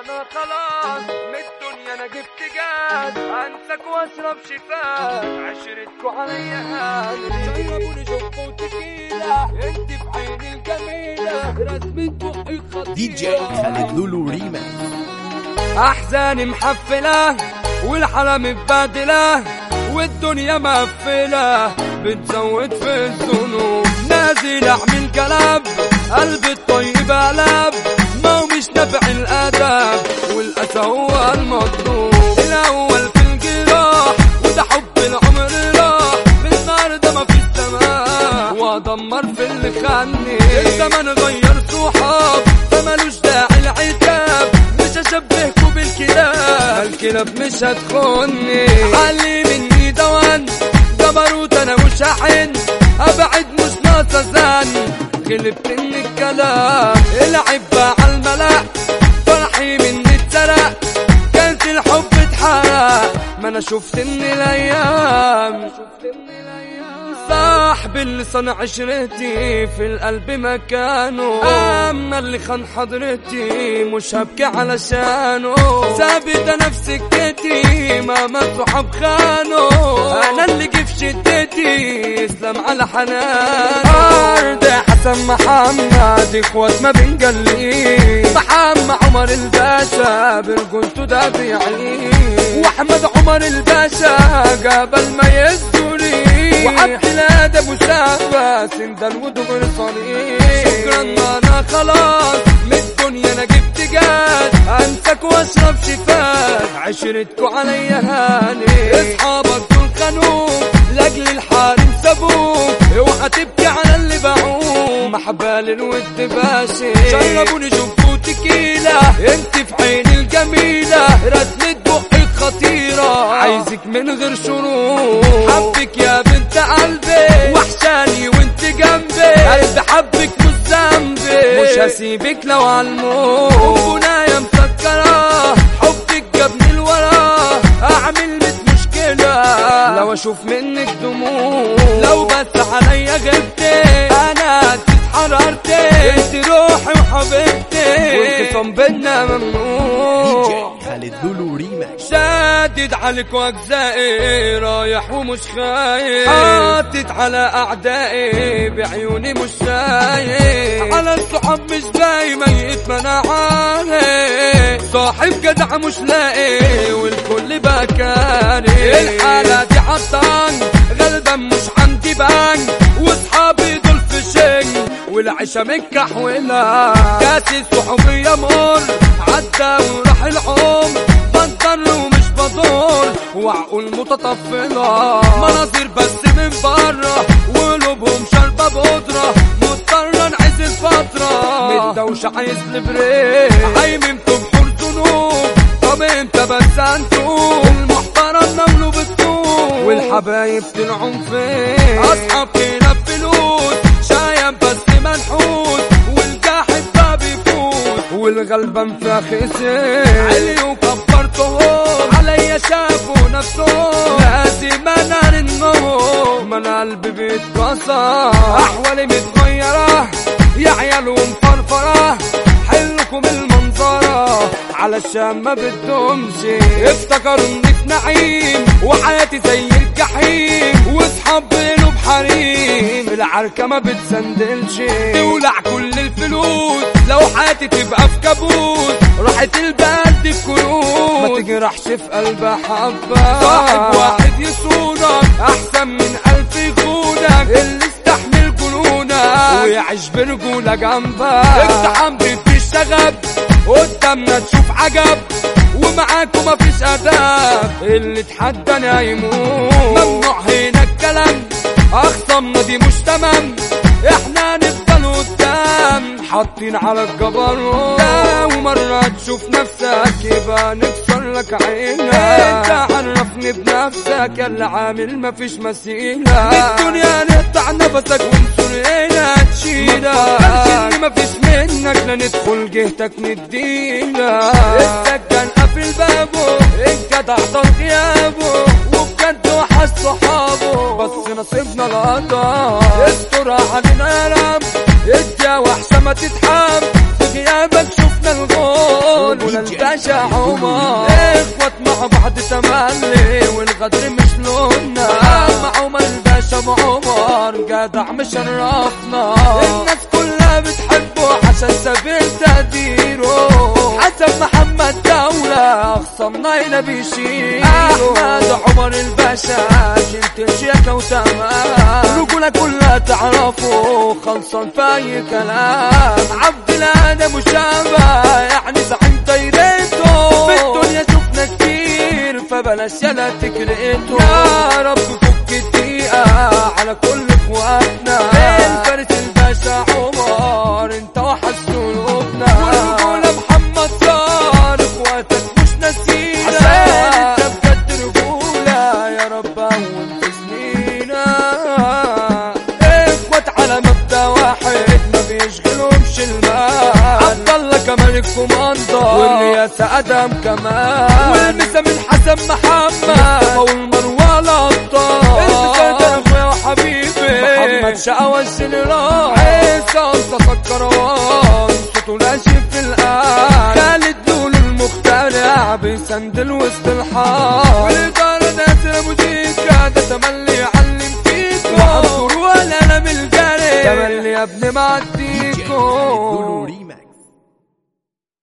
أنا خلاص من الدنيا أنا جبت جاد انساك واشرب شفاك عشرتكوا عليا هاني جربوني شوفوا تكيلة انت في عيني الجميلة. رسمة بقي خطيرة دي جي خالد لولو ريماكس أحزاني محفلة والحالة متبادلة والدنيا مقفلة. بتزود في الذنوب اللي خاني الزمن غير صحاب فمالوش داعي العتاب. مش أشبهكوا بالكلاب. الكلاب مش هتخوني. علي مني دوان. جبروت أنا مش هحن أبعد مش ناقصه زن غلبت من الكلام. العب بقى على الملأ. فرحي مني اتسرق كانت الحب اتحرق. ما أنا شفت ان الأيام شفت إن الأيام. صاحبي اللي صنع عشرتي في القلب مكانه أما اللي خان حضرتي مش هبكي علشانه ثابت أنا في سكتي مهما صحاب خانوا أنا اللي جه في شدتي اسلم على حنان أرض حسن محمد اخوات ما بنجلي محمد عمر الباشا برجولته ده بيعلي وأحمد عمر الباشا قبل ما وعبد وسابا سندل ودغر صريح شكرا أنا خلاص. من الدنيا أنا جبت جاد. انساك واشرب شفاك عشرتكوا عليا هاني. أصحابك دول خانوك. لأجل الحارم سابوك. اوعى تبكي على اللي باعوك. محبال الود باشي. شربوني شوفوا تكيلة انت في عيني الجميلة مسكرة حبك جابني لورا أعمل مت مشكلة. لو أشوف منك دموع لو بس عليا غبتي أنا اتحررتي انت روحي وحبيبتي. والخصام بينا ممنوع. خالد لولو ريماكس شادد عليك واجزائي رايح ومش خايف. حاطط على أعدائي بعيوني مش شايف. على الصحاب مش باقي ميت ما أنا صاحب جدع مش لاقي والكل بكاري. الحالة دي عطان غلبان مش عندي بان وأصحابي والعيشة متكحولة كاس الصحوبية مر عدى وراح العمر بنطر ومش بدور وعقول متطفلة. مناظر بس من بره وقلوبهم شاربة بودرة. مضطر انعزل فترة. متدوشة عايز البريك عايممتوا بحور ذنوب. طب إمتى بس أنتوا المحترم نملوا بالطول والحبايب طلعوا فين أصحاب بيفوت والغلبان فاخسين علي وكبرتهم عليا شافوا نفسهم لازم انار النور ما أنا قلبي بيتكسر أحوالي متغيرة يا عيال ومفرفرة. حلكم المنظرة علشان ما بدهمش. افتكروا في نعيم وحياتي زي الجحيم العركة ما بتسندلش. تولع كل الفلوس. لو حياتي تبقى في كابوس. راحت البلد في كروت ما تجرحش في قلب حبة صاحب واحد يصونك. أحسن من ألف يخونك. اللي استحمل جنونك. ويعيش برجولة جنبك. اقتحم ضد الشغب قدامنا تشوف عجب. ومعاكم مفيش آداب. اللي اتحدى يموت ممنوع هنا الكلام. اخصامنا دي مش تمام إحنا نفضل قدام. حاطين على الجبروت ومرة تشوف نفسك يبقى نكسر لك عينك. أنت عرفني بنفسك اللي عامل مفيش مسيلة. الدنيا نقطع نفسك ونصر هنا تشيلك مفيش منك. لا ندخل جهتك نديلك. السجن قافل بابه الجدع طال غيابه وبجد وحش صحابه. بس نصيبنا القضاء استر علينا يا رب اديا وحشة ما تتحب في غيابك شفنا الغور رجل الباشا عمر اخوات مع بعض تملي. والغدر مش لوننا مع عمر الباشا عمر. جدع مشرفنا الناس كلها بتحبه. عشان سبيل خصمنا هنا بيشيل أحمد عمر الباشا شلت شيكة وتمام رجولة كلها تعرفه خلصان في اي كلام. عبد الآدم وشابة يعني زعيم دايرته في الدنيا شفنا كتير فبلاش يلا تكرهته. يا رب فك الدقيقة على كل اخواتنا الكوماندر والرئاسة آدم كمال والمسا من حسن محمد؟ والمروه الابطال المسا ده أخويا وحبيبي. محمد شقوى الجنرال عيسى انت سكروان صوته ناشف في القلب خالد دول المخترع بيسندل وسط الحار والإدارة ناصر أبو ديكا ده تملي يعلم فيكم وعبدور ولا أنا من الجري تملي يا ابني معدي